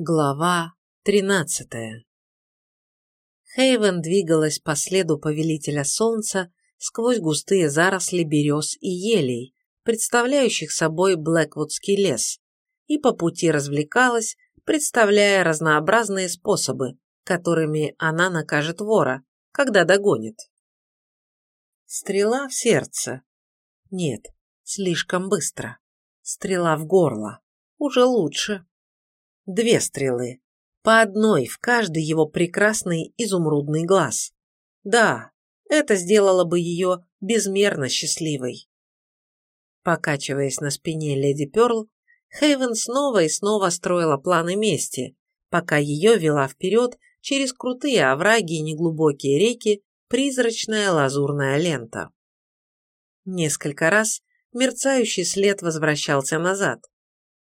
Глава тринадцатая Хейвен двигалась по следу повелителя солнца сквозь густые заросли берез и елей, представляющих собой Блэквудский лес, и по пути развлекалась, представляя разнообразные способы, которыми она накажет вора, когда догонит. Стрела в сердце. Нет, слишком быстро. Стрела в горло. Уже лучше две стрелы, по одной в каждый его прекрасный изумрудный глаз. Да, это сделало бы ее безмерно счастливой. Покачиваясь на спине леди Перл, Хейвен снова и снова строила планы мести, пока ее вела вперед через крутые овраги и неглубокие реки призрачная лазурная лента. Несколько раз мерцающий след возвращался назад,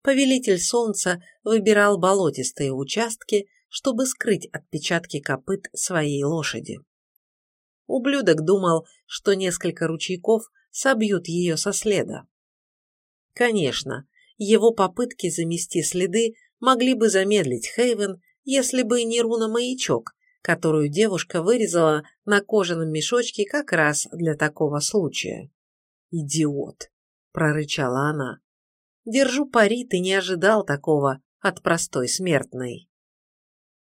Повелитель солнца выбирал болотистые участки, чтобы скрыть отпечатки копыт своей лошади. Ублюдок думал, что несколько ручейков собьют ее со следа. Конечно, его попытки замести следы могли бы замедлить Хейвен, если бы не руна-маячок, которую девушка вырезала на кожаном мешочке как раз для такого случая. «Идиот!» – прорычала она. Держу пари, ты не ожидал такого от простой смертной.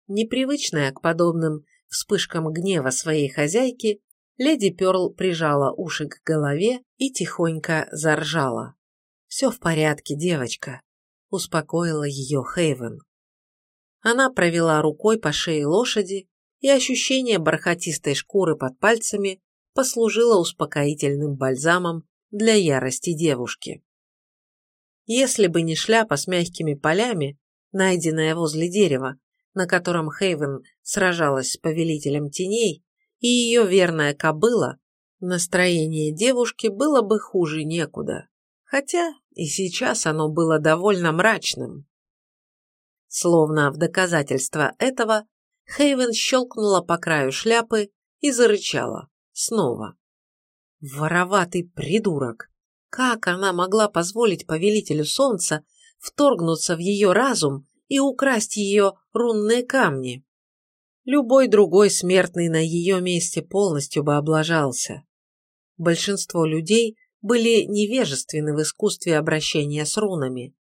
Непривычная к подобным вспышкам гнева своей хозяйки, леди Перл прижала уши к голове и тихонько заржала. «Все в порядке, девочка», — успокоила ее Хейвен. Она провела рукой по шее лошади, и ощущение бархатистой шкуры под пальцами послужило успокоительным бальзамом для ярости девушки. Если бы не шляпа с мягкими полями, найденная возле дерева, на котором Хейвен сражалась с повелителем теней, и ее верная кобыла, настроение девушки было бы хуже некуда. Хотя и сейчас оно было довольно мрачным. Словно в доказательство этого, Хейвен щелкнула по краю шляпы и зарычала. Снова. «Вороватый придурок!» Как она могла позволить повелителю солнца вторгнуться в ее разум и украсть ее рунные камни? Любой другой смертный на ее месте полностью бы облажался. Большинство людей были невежественны в искусстве обращения с рунами.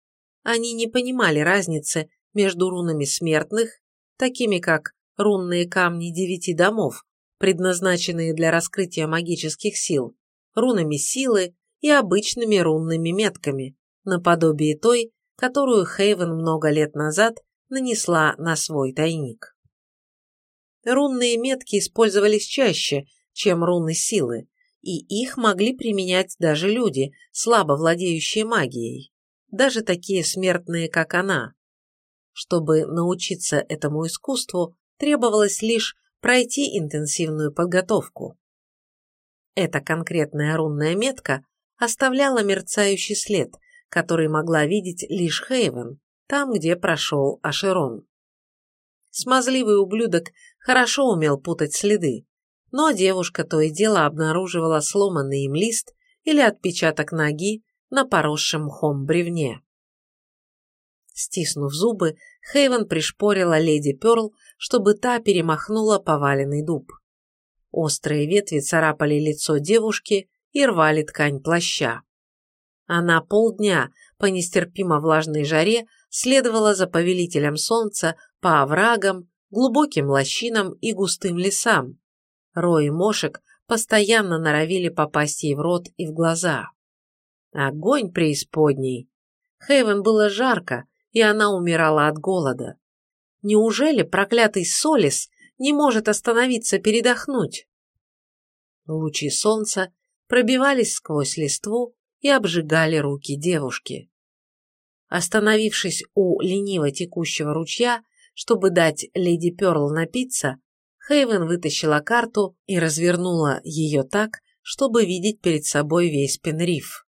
Они не понимали разницы между рунами смертных, такими как рунные камни девяти домов, предназначенные для раскрытия магических сил, рунами силы и обычными рунными метками, наподобие той, которую Хейвен много лет назад нанесла на свой тайник. Рунные метки использовались чаще, чем руны силы, и их могли применять даже люди, слабо владеющие магией, даже такие смертные, как она. Чтобы научиться этому искусству, требовалось лишь пройти интенсивную подготовку. Эта конкретная рунная метка оставляла мерцающий след, который могла видеть лишь Хейвен, там, где прошел Ашерон. Смазливый ублюдок хорошо умел путать следы, но девушка то и дело обнаруживала сломанный им лист или отпечаток ноги на поросшем мхом бревне. Стиснув зубы, Хейвен пришпорила леди Перл, чтобы та перемахнула поваленный дуб. Острые ветви царапали лицо девушки, и рвали ткань плаща. Она полдня по нестерпимо влажной жаре следовала за повелителем солнца по оврагам, глубоким лощинам и густым лесам. Рои мошек постоянно норовили попасть ей в рот и в глаза. Огонь преисподней. Хейвен было жарко, и она умирала от голода. Неужели проклятый Солис не может остановиться передохнуть? Лучи солнца пробивались сквозь листву и обжигали руки девушки. Остановившись у лениво текущего ручья, чтобы дать леди Перл напиться, Хейвен вытащила карту и развернула ее так, чтобы видеть перед собой весь Пенриф.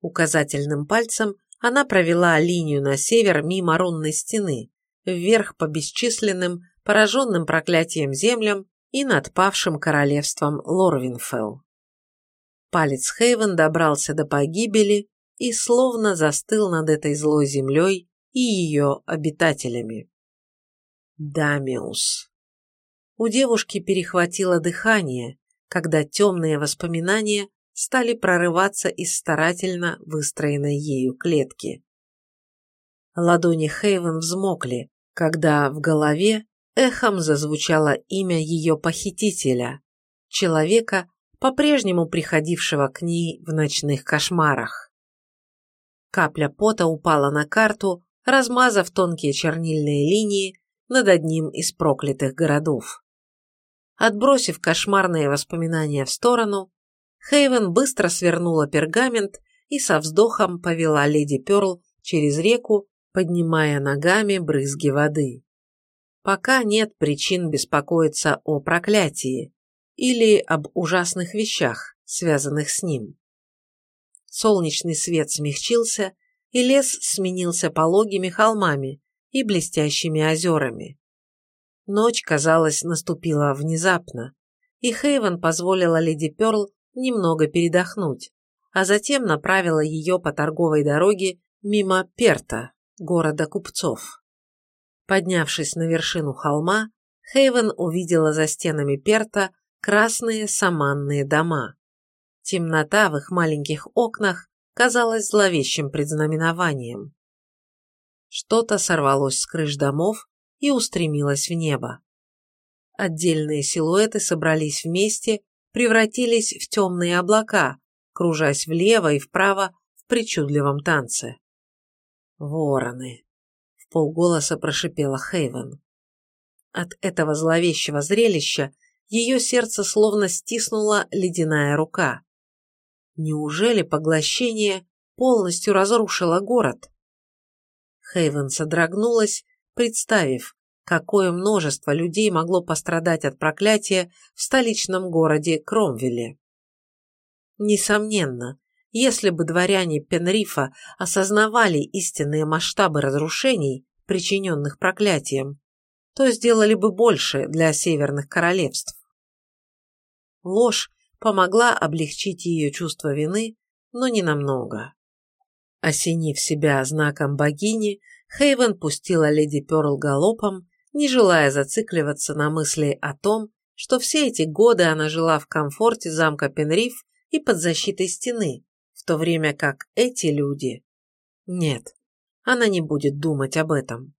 Указательным пальцем она провела линию на север мимо рунной стены, вверх по бесчисленным, пораженным проклятием землям и над павшим королевством Лорвинфелл. Палец Хейвен добрался до погибели и словно застыл над этой злой землей и ее обитателями. Дамиус. У девушки перехватило дыхание, когда темные воспоминания стали прорываться из старательно выстроенной ею клетки. Ладони Хейвен взмокли, когда в голове эхом зазвучало имя ее похитителя, человека, по-прежнему приходившего к ней в ночных кошмарах. Капля пота упала на карту, размазав тонкие чернильные линии над одним из проклятых городов. Отбросив кошмарные воспоминания в сторону, Хейвен быстро свернула пергамент и со вздохом повела леди Перл через реку, поднимая ногами брызги воды. Пока нет причин беспокоиться о проклятии или об ужасных вещах, связанных с ним. Солнечный свет смягчился, и лес сменился пологими холмами и блестящими озерами. Ночь, казалось, наступила внезапно, и Хейвен позволила леди Перл немного передохнуть, а затем направила ее по торговой дороге мимо Перта, города купцов. Поднявшись на вершину холма, Хейвен увидела за стенами Перта красные саманные дома. Темнота в их маленьких окнах казалась зловещим предзнаменованием. Что-то сорвалось с крыш домов и устремилось в небо. Отдельные силуэты собрались вместе, превратились в темные облака, кружась влево и вправо в причудливом танце. «Вороны!» — в полголоса прошипела Хейвен. От этого зловещего зрелища ее сердце словно стиснула ледяная рука. Неужели поглощение полностью разрушило город? Хейвен содрогнулась представив, какое множество людей могло пострадать от проклятия в столичном городе Кромвеле. Несомненно, если бы дворяне Пенрифа осознавали истинные масштабы разрушений, причиненных проклятием, то сделали бы больше для северных королевств. Ложь помогла облегчить ее чувство вины, но не намного. Осенив себя знаком богини, Хейвен пустила леди Перл галопом, не желая зацикливаться на мысли о том, что все эти годы она жила в комфорте замка Пенриф и под защитой стены, в то время как эти люди... Нет, она не будет думать об этом.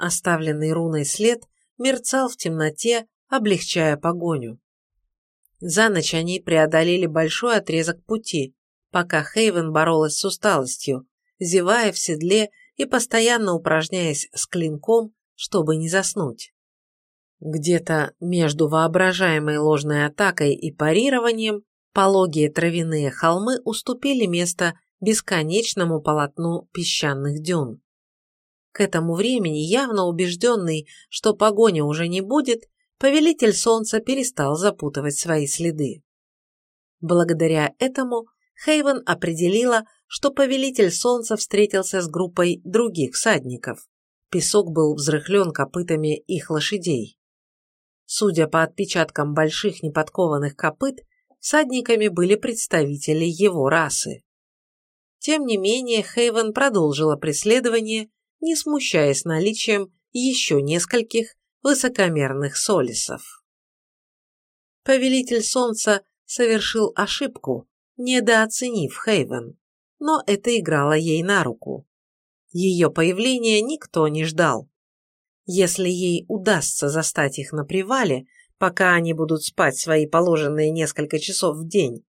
Оставленный руной след мерцал в темноте, облегчая погоню. За ночь они преодолели большой отрезок пути, пока Хейвен боролась с усталостью, зевая в седле и постоянно упражняясь с клинком, чтобы не заснуть. Где-то между воображаемой ложной атакой и парированием пологие травяные холмы уступили место бесконечному полотну песчаных дюн. К этому времени, явно убежденный, что погони уже не будет, повелитель солнца перестал запутывать свои следы. Благодаря этому Хейвен определила, что повелитель солнца встретился с группой других всадников. Песок был взрыхлен копытами их лошадей. Судя по отпечаткам больших неподкованных копыт, всадниками были представители его расы. Тем не менее, Хейвен продолжила преследование, не смущаясь наличием еще нескольких высокомерных солисов. Повелитель Солнца совершил ошибку, недооценив Хейвен но это играло ей на руку. Ее появление никто не ждал. Если ей удастся застать их на привале, пока они будут спать свои положенные несколько часов в день,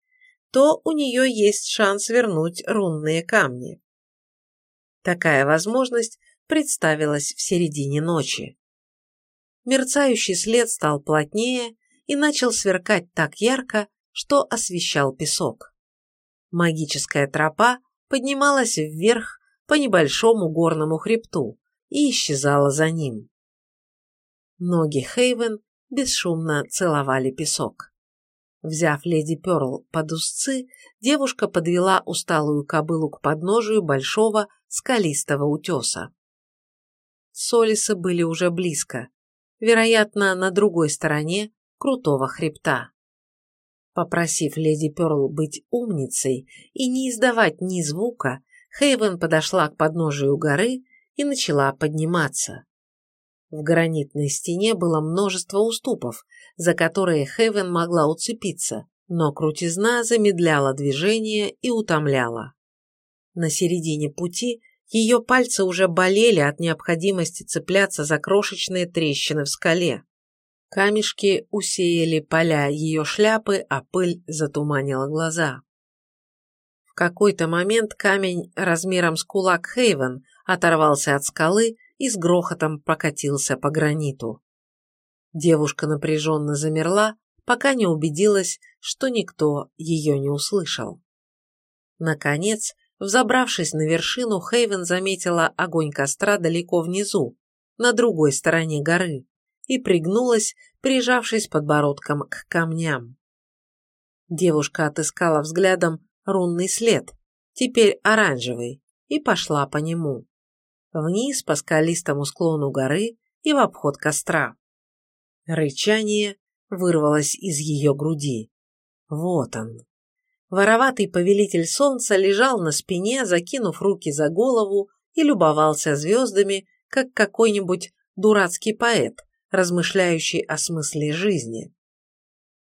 то у нее есть шанс вернуть рунные камни. Такая возможность представилась в середине ночи. Мерцающий след стал плотнее и начал сверкать так ярко, что освещал песок. Магическая тропа поднималась вверх по небольшому горному хребту и исчезала за ним. Ноги Хейвен бесшумно целовали песок. Взяв леди Перл под узцы, девушка подвела усталую кобылу к подножию большого скалистого утеса. Солисы были уже близко, вероятно, на другой стороне крутого хребта. Попросив леди Перл быть умницей и не издавать ни звука, Хейвен подошла к подножию горы и начала подниматься. В гранитной стене было множество уступов, за которые Хейвен могла уцепиться, но крутизна замедляла движение и утомляла. На середине пути ее пальцы уже болели от необходимости цепляться за крошечные трещины в скале. Камешки усеяли поля ее шляпы, а пыль затуманила глаза. В какой-то момент камень размером с кулак Хейвен оторвался от скалы и с грохотом покатился по граниту. Девушка напряженно замерла, пока не убедилась, что никто ее не услышал. Наконец, взобравшись на вершину, Хейвен заметила огонь костра далеко внизу, на другой стороне горы, и пригнулась, прижавшись подбородком к камням. Девушка отыскала взглядом рунный след, теперь оранжевый, и пошла по нему вниз по скалистому склону горы и в обход костра. Рычание вырвалось из ее груди. Вот он. Вороватый повелитель солнца лежал на спине, закинув руки за голову и любовался звездами, как какой-нибудь дурацкий поэт, размышляющий о смысле жизни.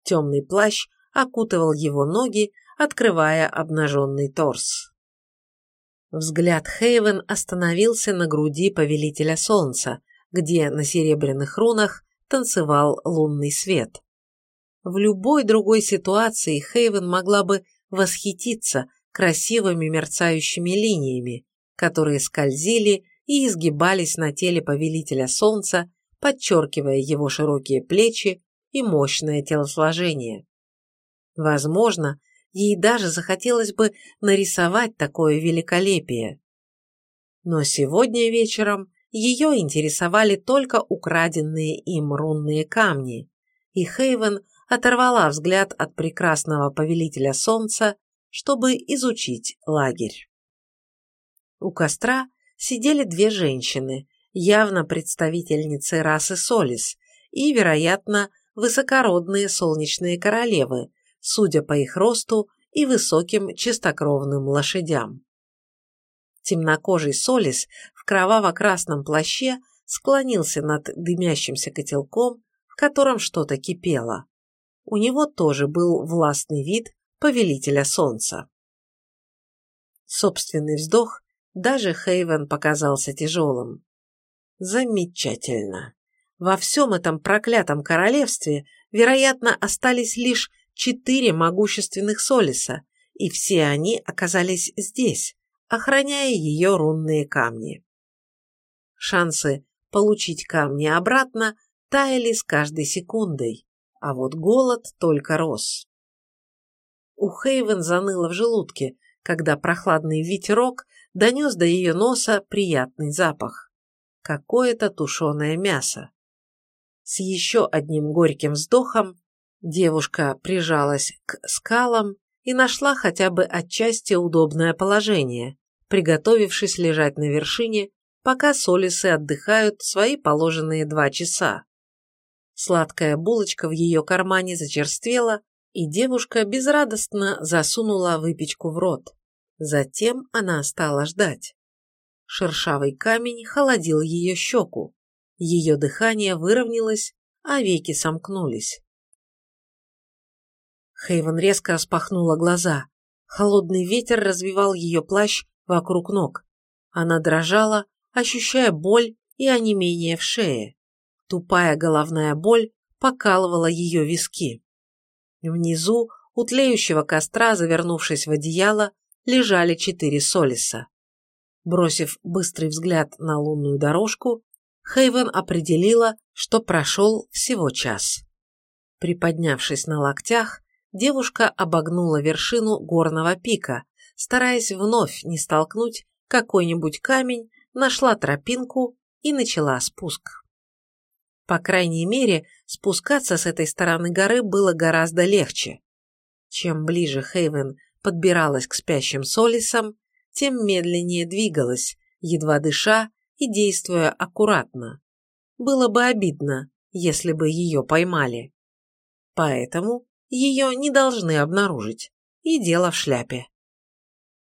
Темный плащ окутывал его ноги, открывая обнаженный торс. Взгляд Хейвен остановился на груди повелителя солнца, где на серебряных рунах танцевал лунный свет. В любой другой ситуации Хейвен могла бы восхититься красивыми мерцающими линиями, которые скользили и изгибались на теле повелителя солнца, подчеркивая его широкие плечи и мощное телосложение. Возможно, Ей даже захотелось бы нарисовать такое великолепие. Но сегодня вечером ее интересовали только украденные им рунные камни, и Хейвен оторвала взгляд от прекрасного повелителя солнца, чтобы изучить лагерь. У костра сидели две женщины, явно представительницы расы Солис и, вероятно, высокородные солнечные королевы, судя по их росту и высоким чистокровным лошадям. Темнокожий Солис в кроваво-красном плаще склонился над дымящимся котелком, в котором что-то кипело. У него тоже был властный вид повелителя солнца. Собственный вздох даже Хейвен показался тяжелым. Замечательно. Во всем этом проклятом королевстве, вероятно, остались лишь четыре могущественных Солиса, и все они оказались здесь, охраняя ее рунные камни. Шансы получить камни обратно таяли с каждой секундой, а вот голод только рос. У Хейвен заныло в желудке, когда прохладный ветерок донес до ее носа приятный запах. Какое-то тушеное мясо. С еще одним горьким вздохом Девушка прижалась к скалам и нашла хотя бы отчасти удобное положение, приготовившись лежать на вершине, пока солисы отдыхают свои положенные два часа. Сладкая булочка в ее кармане зачерствела, и девушка безрадостно засунула выпечку в рот. Затем она стала ждать. Шершавый камень холодил ее щеку. Ее дыхание выровнялось, а веки сомкнулись. Хейвен резко распахнула глаза. Холодный ветер развивал ее плащ вокруг ног. Она дрожала, ощущая боль и онемение в шее. Тупая головная боль покалывала ее виски. Внизу, у тлеющего костра, завернувшись в одеяло, лежали четыре солиса. Бросив быстрый взгляд на лунную дорожку, Хейвен определила, что прошел всего час. Приподнявшись на локтях, девушка обогнула вершину горного пика, стараясь вновь не столкнуть какой-нибудь камень, нашла тропинку и начала спуск. По крайней мере, спускаться с этой стороны горы было гораздо легче. Чем ближе Хейвен подбиралась к спящим Солисам, тем медленнее двигалась, едва дыша и действуя аккуратно. Было бы обидно, если бы ее поймали. Поэтому ее не должны обнаружить, и дело в шляпе.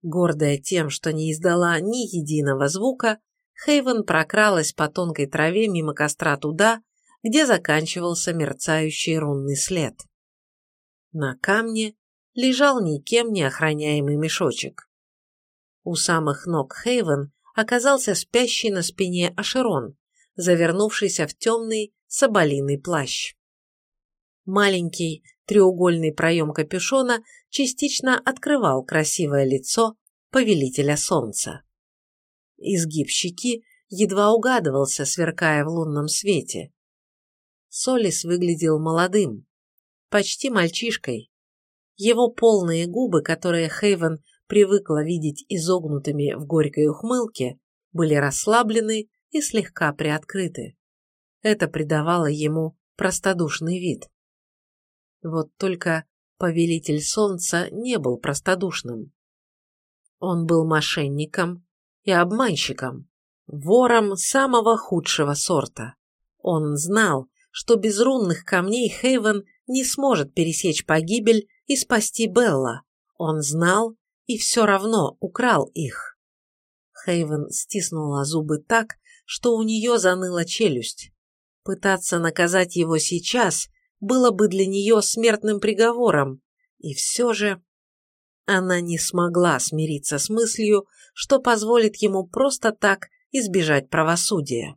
Гордая тем, что не издала ни единого звука, Хейвен прокралась по тонкой траве мимо костра туда, где заканчивался мерцающий рунный след. На камне лежал никем не охраняемый мешочек. У самых ног Хейвен оказался спящий на спине Ашерон, завернувшийся в темный соболиный плащ. Маленький треугольный проем капюшона частично открывал красивое лицо повелителя солнца. Изгиб щеки едва угадывался, сверкая в лунном свете. Солис выглядел молодым, почти мальчишкой. Его полные губы, которые Хейвен привыкла видеть изогнутыми в горькой ухмылке, были расслаблены и слегка приоткрыты. Это придавало ему простодушный вид. Вот только повелитель солнца не был простодушным. Он был мошенником и обманщиком, вором самого худшего сорта. Он знал, что без рунных камней Хейвен не сможет пересечь погибель и спасти Белла. Он знал и все равно украл их. Хейвен стиснула зубы так, что у нее заныла челюсть. Пытаться наказать его сейчас было бы для нее смертным приговором, и все же она не смогла смириться с мыслью, что позволит ему просто так избежать правосудия.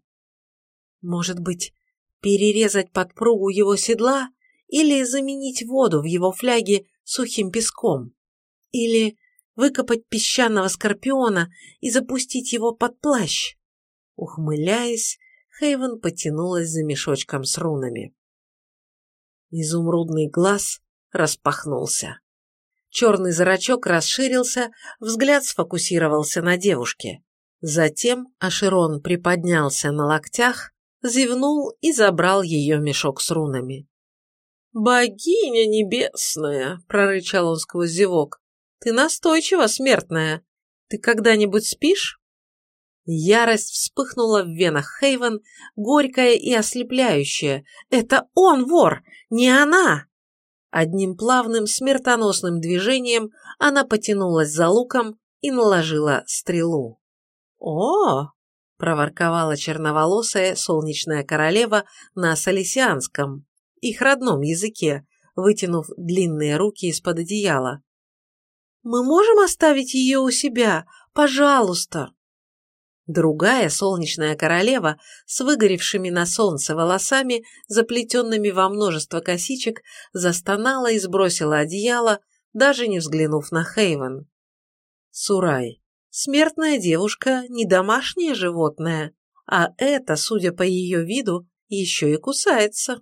Может быть, перерезать подпругу его седла или заменить воду в его фляге сухим песком? Или выкопать песчаного скорпиона и запустить его под плащ? Ухмыляясь, Хейвен потянулась за мешочком с рунами. Изумрудный глаз распахнулся. Черный зрачок расширился, взгляд сфокусировался на девушке. Затем Аширон приподнялся на локтях, зевнул и забрал ее мешок с рунами. «Богиня небесная!» – прорычал он сквозь зевок. «Ты настойчива, смертная! Ты когда-нибудь спишь?» Ярость вспыхнула в венах Хейвен, горькая и ослепляющая. «Это он вор, не она!» Одним плавным смертоносным движением она потянулась за луком и наложила стрелу. «О!» – проворковала черноволосая солнечная королева на салисианском, их родном языке, вытянув длинные руки из-под одеяла. «Мы можем оставить ее у себя? Пожалуйста!» Другая солнечная королева с выгоревшими на солнце волосами, заплетенными во множество косичек, застонала и сбросила одеяло, даже не взглянув на Хейвен. Сурай. Смертная девушка не домашнее животное, а это, судя по ее виду, еще и кусается.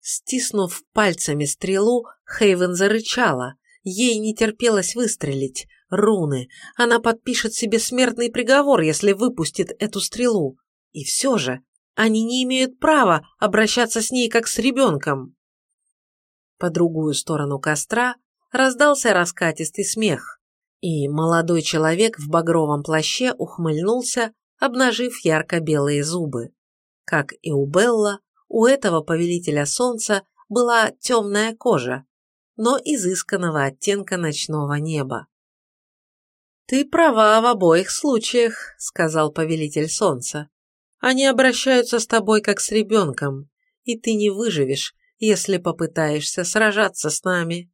Стиснув пальцами стрелу, Хейвен зарычала. Ей не терпелось выстрелить, руны. Она подпишет себе смертный приговор, если выпустит эту стрелу. И все же, они не имеют права обращаться с ней как с ребенком. По другую сторону костра раздался раскатистый смех, и молодой человек в багровом плаще ухмыльнулся, обнажив ярко-белые зубы. Как и у Белла, у этого повелителя солнца была темная кожа, но изысканного оттенка ночного неба. «Ты права в обоих случаях», — сказал повелитель солнца. «Они обращаются с тобой как с ребенком, и ты не выживешь, если попытаешься сражаться с нами».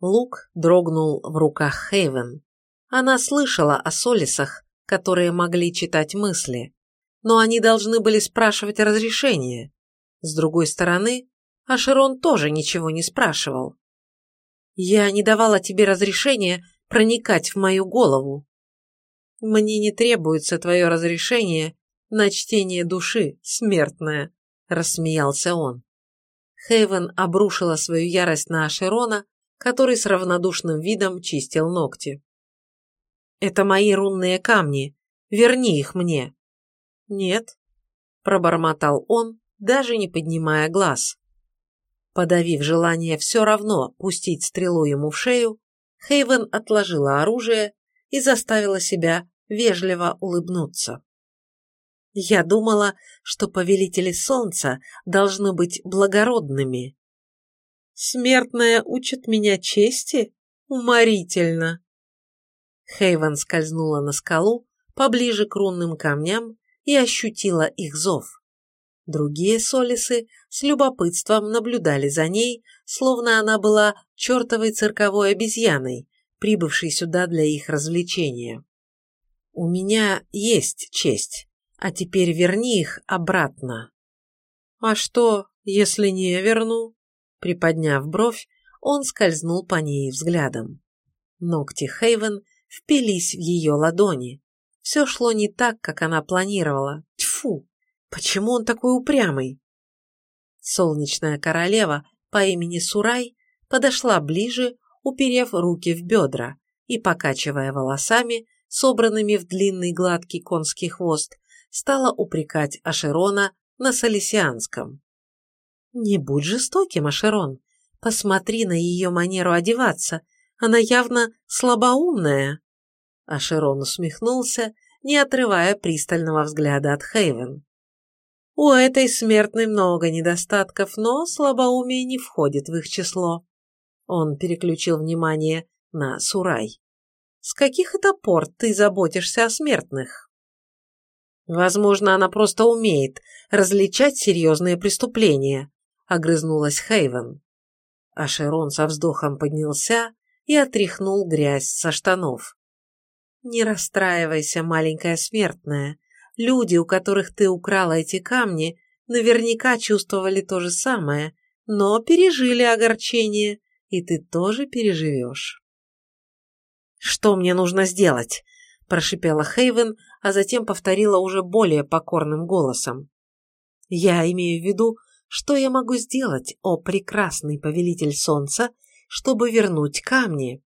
Лук дрогнул в руках Хейвен. Она слышала о солисах, которые могли читать мысли, но они должны были спрашивать разрешение. С другой стороны, Ашерон тоже ничего не спрашивал. «Я не давала тебе разрешения проникать в мою голову. Мне не требуется твое разрешение на чтение души, смертная, рассмеялся он. Хейвен обрушила свою ярость на Ашерона, который с равнодушным видом чистил ногти. «Это мои рунные камни. Верни их мне». «Нет», – пробормотал он, даже не поднимая глаз. Подавив желание все равно пустить стрелу ему в шею, Хейвен отложила оружие и заставила себя вежливо улыбнуться. Я думала, что повелители солнца должны быть благородными. Смертная учит меня чести? Уморительно. Хейвен скользнула на скалу, поближе к рунным камням и ощутила их зов. Другие солисы с любопытством наблюдали за ней, словно она была чертовой цирковой обезьяной, прибывшей сюда для их развлечения. «У меня есть честь, а теперь верни их обратно». «А что, если не верну?» Приподняв бровь, он скользнул по ней взглядом. Ногти Хейвен впились в ее ладони. Все шло не так, как она планировала. Тьфу! Почему он такой упрямый? Солнечная королева по имени Сурай подошла ближе, уперев руки в бедра и, покачивая волосами, собранными в длинный гладкий конский хвост, стала упрекать Ашерона на салисианском. «Не будь жестоким, Ашерон. Посмотри на ее манеру одеваться. Она явно слабоумная». Ашерон усмехнулся, не отрывая пристального взгляда от Хейвен. У этой смертной много недостатков, но слабоумие не входит в их число. Он переключил внимание на Сурай. С каких это пор ты заботишься о смертных? Возможно, она просто умеет различать серьезные преступления, огрызнулась Хейвен. А Шерон со вздохом поднялся и отряхнул грязь со штанов. «Не расстраивайся, маленькая смертная. Люди, у которых ты украла эти камни, наверняка чувствовали то же самое, но пережили огорчение, и ты тоже переживешь». «Что мне нужно сделать?» – прошипела Хейвен, а затем повторила уже более покорным голосом. «Я имею в виду, что я могу сделать, о прекрасный повелитель солнца, чтобы вернуть камни?»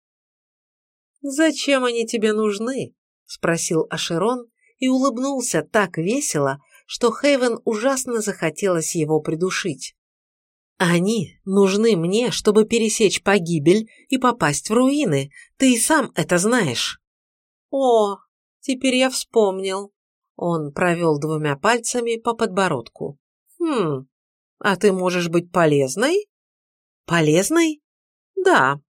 «Зачем они тебе нужны?» – спросил Ашерон и улыбнулся так весело, что Хейвен ужасно захотелось его придушить. «Они нужны мне, чтобы пересечь погибель и попасть в руины. Ты и сам это знаешь». «О, теперь я вспомнил». Он провел двумя пальцами по подбородку. «Хм, а ты можешь быть полезной?» «Полезной?» «Да.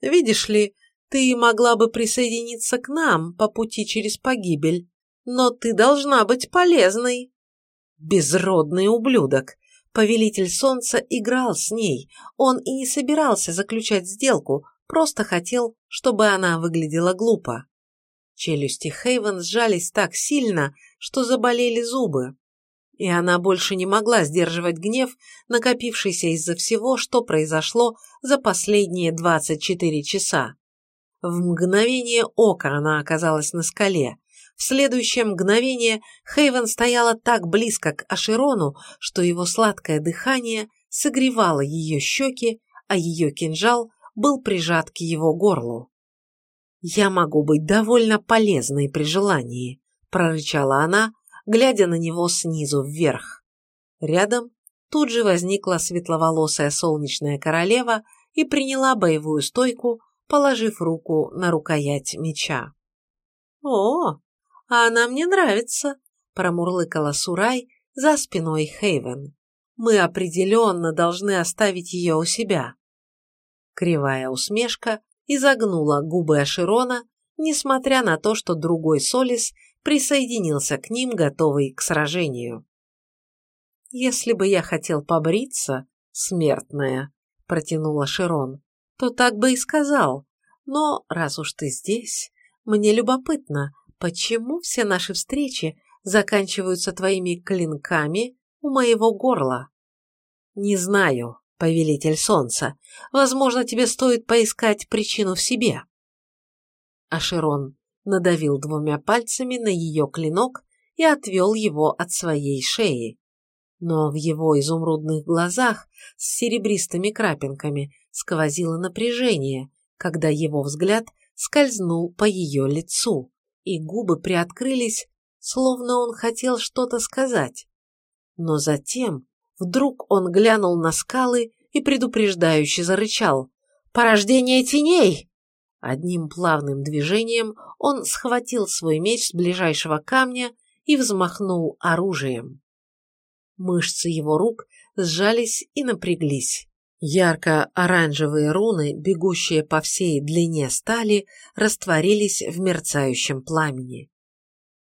Видишь ли, ты могла бы присоединиться к нам по пути через погибель, но ты должна быть полезной. Безродный ублюдок. Повелитель солнца играл с ней. Он и не собирался заключать сделку, просто хотел, чтобы она выглядела глупо. Челюсти Хейвен сжались так сильно, что заболели зубы. И она больше не могла сдерживать гнев, накопившийся из-за всего, что произошло за последние 24 часа. В мгновение ока она оказалась на скале. В следующее мгновение Хейвен стояла так близко к Аширону, что его сладкое дыхание согревало ее щеки, а ее кинжал был прижат к его горлу. «Я могу быть довольно полезной при желании», – прорычала она, глядя на него снизу вверх. Рядом тут же возникла светловолосая солнечная королева и приняла боевую стойку, положив руку на рукоять меча. «О, а она мне нравится», – промурлыкала Сурай за спиной Хейвен. «Мы определенно должны оставить ее у себя». Кривая усмешка изогнула губы Аширона, несмотря на то, что другой Солис присоединился к ним, готовый к сражению. «Если бы я хотел побриться, смертная», – протянула Широн, то так бы и сказал. Но раз уж ты здесь, мне любопытно, почему все наши встречи заканчиваются твоими клинками у моего горла? Не знаю, повелитель солнца. Возможно, тебе стоит поискать причину в себе. Аширон надавил двумя пальцами на ее клинок и отвел его от своей шеи. Но в его изумрудных глазах с серебристыми крапинками сквозило напряжение, когда его взгляд скользнул по ее лицу, и губы приоткрылись, словно он хотел что-то сказать. Но затем вдруг он глянул на скалы и предупреждающе зарычал. «Порождение теней!» Одним плавным движением он схватил свой меч с ближайшего камня и взмахнул оружием. Мышцы его рук сжались и напряглись. Ярко-оранжевые руны, бегущие по всей длине стали, растворились в мерцающем пламени.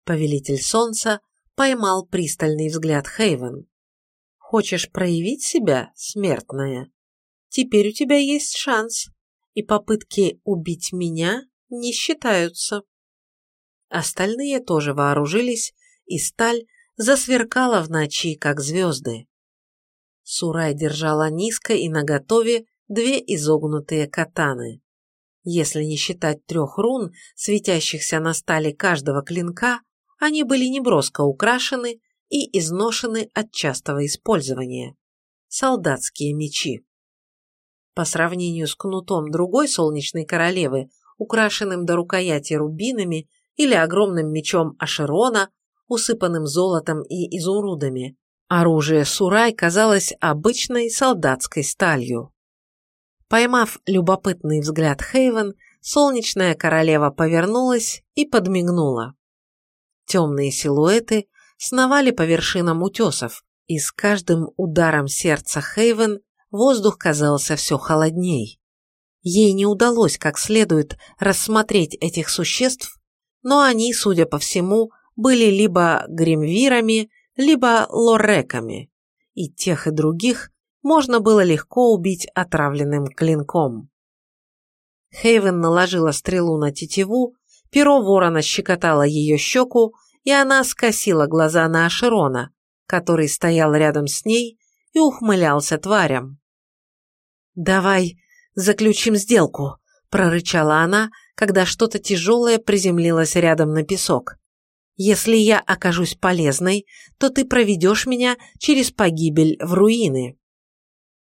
Повелитель Солнца поймал пристальный взгляд Хейвен. «Хочешь проявить себя, смертная? Теперь у тебя есть шанс, и попытки убить меня не считаются». Остальные тоже вооружились, и сталь засверкала в ночи, как звезды. Сурай держала низко и наготове две изогнутые катаны. Если не считать трех рун, светящихся на стали каждого клинка, они были неброско украшены и изношены от частого использования. Солдатские мечи. По сравнению с кнутом другой солнечной королевы, украшенным до рукояти рубинами или огромным мечом Ашерона, усыпанным золотом и изумрудами, оружие Сурай казалось обычной солдатской сталью. Поймав любопытный взгляд Хейвен, солнечная королева повернулась и подмигнула. Темные силуэты сновали по вершинам утесов, и с каждым ударом сердца Хейвен воздух казался все холодней. Ей не удалось как следует рассмотреть этих существ, но они, судя по всему, были либо гримвирами, либо лореками, и тех и других можно было легко убить отравленным клинком. Хейвен наложила стрелу на тетиву, перо ворона щекотало ее щеку, и она скосила глаза на Ашерона, который стоял рядом с ней и ухмылялся тварям. «Давай заключим сделку», – прорычала она, когда что-то тяжелое приземлилось рядом на песок. «Если я окажусь полезной, то ты проведешь меня через погибель в руины».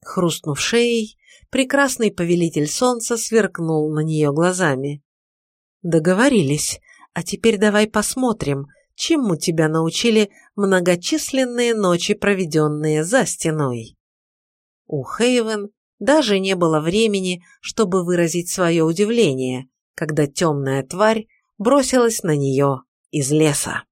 Хрустнув шеей, прекрасный повелитель солнца сверкнул на нее глазами. «Договорились. А теперь давай посмотрим, чему тебя научили многочисленные ночи, проведенные за стеной». У Хейвен даже не было времени, чтобы выразить свое удивление, когда темная тварь бросилась на нее из леса.